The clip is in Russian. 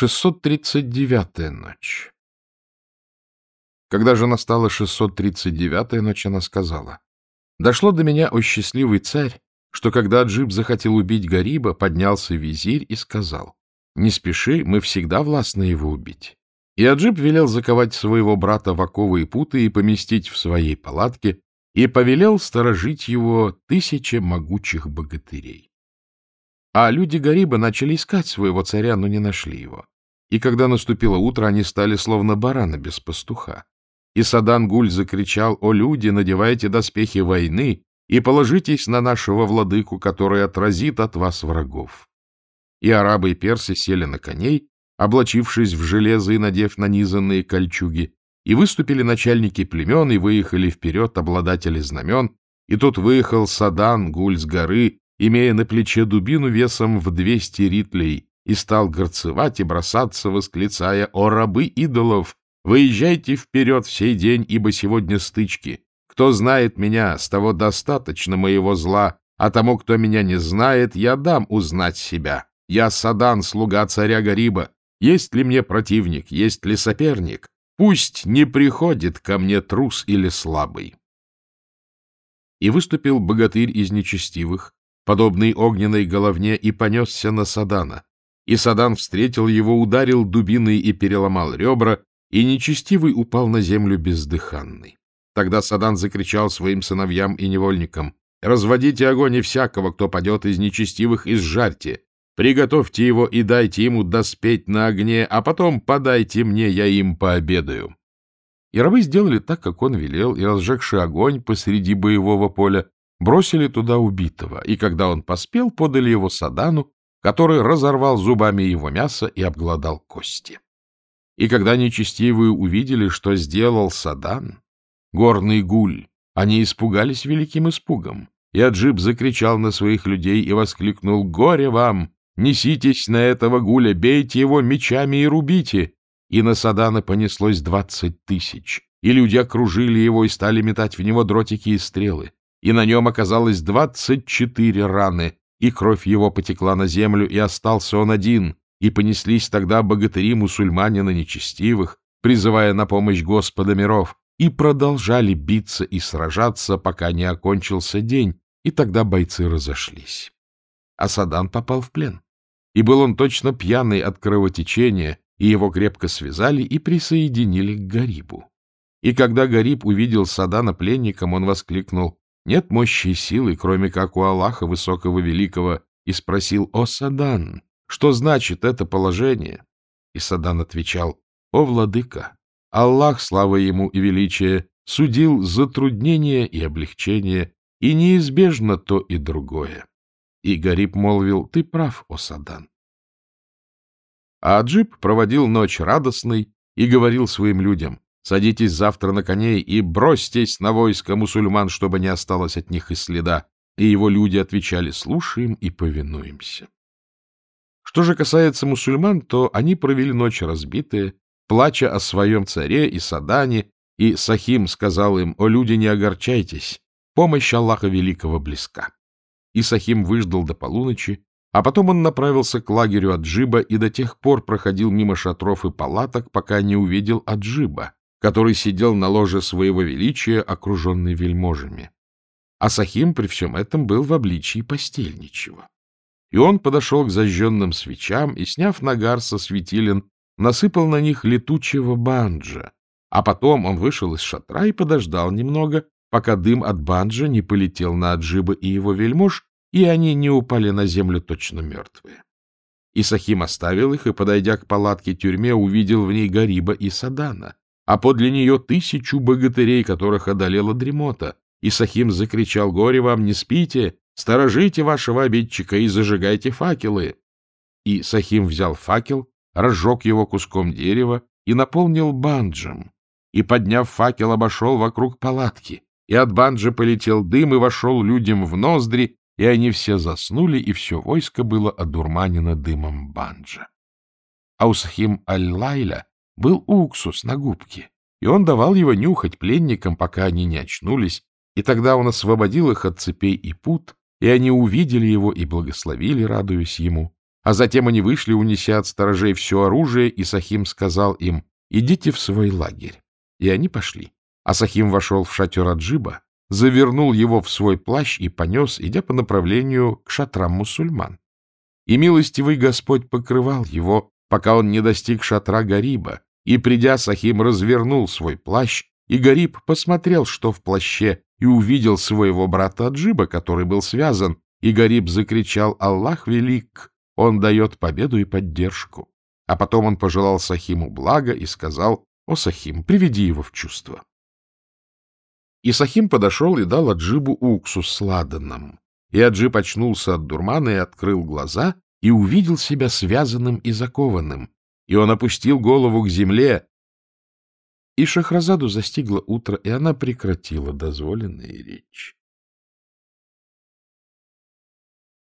639-я ночь Когда же настала 639-я ночь, она сказала, «Дошло до меня, о счастливый царь, что когда Джиб захотел убить Гариба, поднялся визирь и сказал, «Не спеши, мы всегда властны его убить». И Аджиб велел заковать своего брата в оковы и путы и поместить в своей палатке, и повелел сторожить его тысяча могучих богатырей. А люди Гариба начали искать своего царя, но не нашли его. И когда наступило утро, они стали словно бараны без пастуха. И Садан Гуль закричал, «О, люди, надевайте доспехи войны и положитесь на нашего владыку, который отразит от вас врагов». И арабы и персы сели на коней, облачившись в железо и надев нанизанные кольчуги, и выступили начальники племен, и выехали вперед обладатели знамен, и тут выехал Садан Гуль с горы, имея на плече дубину весом в двести ритлей, и стал горцевать и бросаться, восклицая «О, рабы идолов! Выезжайте вперед в сей день, ибо сегодня стычки. Кто знает меня, с того достаточно моего зла, а тому, кто меня не знает, я дам узнать себя. Я Садан, слуга царя Гариба. Есть ли мне противник, есть ли соперник? Пусть не приходит ко мне трус или слабый». И выступил богатырь из нечестивых, подобный огненной головне, и понесся на Садана. И Садан встретил его, ударил дубиной и переломал ребра, и нечестивый упал на землю бездыханный. Тогда Садан закричал своим сыновьям и невольникам, «Разводите огонь и всякого, кто падет из нечестивых, и сжарьте. Приготовьте его и дайте ему доспеть на огне, а потом подайте мне, я им пообедаю». И рабы сделали так, как он велел, и, разжегши огонь посреди боевого поля, бросили туда убитого, и когда он поспел, подали его Садану, который разорвал зубами его мясо и обглодал кости. И когда нечестивые увидели, что сделал Садан, горный гуль, они испугались великим испугом, и Аджиб закричал на своих людей и воскликнул «Горе вам! Неситесь на этого гуля, бейте его мечами и рубите!» И на Садана понеслось двадцать тысяч, и люди окружили его и стали метать в него дротики и стрелы и на нем оказалось двадцать четыре раны, и кровь его потекла на землю, и остался он один, и понеслись тогда богатыри-мусульмане на нечестивых, призывая на помощь Господа миров, и продолжали биться и сражаться, пока не окончился день, и тогда бойцы разошлись. А Садан попал в плен. И был он точно пьяный от кровотечения, и его крепко связали и присоединили к Гарибу. И когда Гариб увидел Садана пленником, он воскликнул нет мощи и силы, кроме как у Аллаха Высокого Великого, и спросил, «О, Садан, что значит это положение?» И Садан отвечал, «О, Владыка, Аллах, слава ему и величие, судил затруднение и облегчение, и неизбежно то и другое». И Гариб молвил, «Ты прав, о Садан». А Аджиб проводил ночь радостной и говорил своим людям, Садитесь завтра на коней и бросьтесь на войско мусульман, чтобы не осталось от них и следа. И его люди отвечали «слушаем и повинуемся». Что же касается мусульман, то они провели ночь разбитые, плача о своем царе и Садане, и Сахим сказал им, «О люди, не огорчайтесь, помощь Аллаха Великого близка». И Сахим выждал до полуночи, а потом он направился к лагерю Аджиба и до тех пор проходил мимо шатров и палаток, пока не увидел Аджиба который сидел на ложе своего величия, окруженный вельможами. А Сахим при всем этом был в обличии постельничего. И он подошел к зажженным свечам и, сняв нагар со светилен, насыпал на них летучего банджа, а потом он вышел из шатра и подождал немного, пока дым от банджа не полетел на Аджиба и его вельмож, и они не упали на землю точно мертвые. И Сахим оставил их и, подойдя к палатке тюрьме, увидел в ней Гариба и Садана, а подле нее тысячу богатырей, которых одолела дремота. И Сахим закричал, «Горе вам, не спите! Сторожите вашего обидчика и зажигайте факелы!» И Сахим взял факел, разжег его куском дерева и наполнил банджем, и, подняв факел, обошел вокруг палатки. И от банджа полетел дым и вошел людям в ноздри, и они все заснули, и все войско было одурманено дымом банджа. А у Сахим Аль-Лайля был уксус на губке, и он давал его нюхать пленникам, пока они не очнулись, и тогда он освободил их от цепей и пут, и они увидели его и благословили, радуясь ему. А затем они вышли, унеся от сторожей все оружие, и Сахим сказал им, идите в свой лагерь. И они пошли. А Сахим вошел в шатер Аджиба, завернул его в свой плащ и понес, идя по направлению к шатрам мусульман. И милостивый Господь покрывал его, пока он не достиг шатра Гариба, и, придя, Сахим развернул свой плащ, и Гариб посмотрел, что в плаще, и увидел своего брата Аджиба, который был связан, и Гариб закричал «Аллах велик! Он дает победу и поддержку!» А потом он пожелал Сахиму блага и сказал «О, Сахим, приведи его в чувство!» И Сахим подошел и дал Аджибу уксус с ладаном. И Аджиб очнулся от дурмана и открыл глаза, и увидел себя связанным и закованным. И он опустил голову к земле. И Шахразаду застигло утро, и она прекратила дозволенные речи.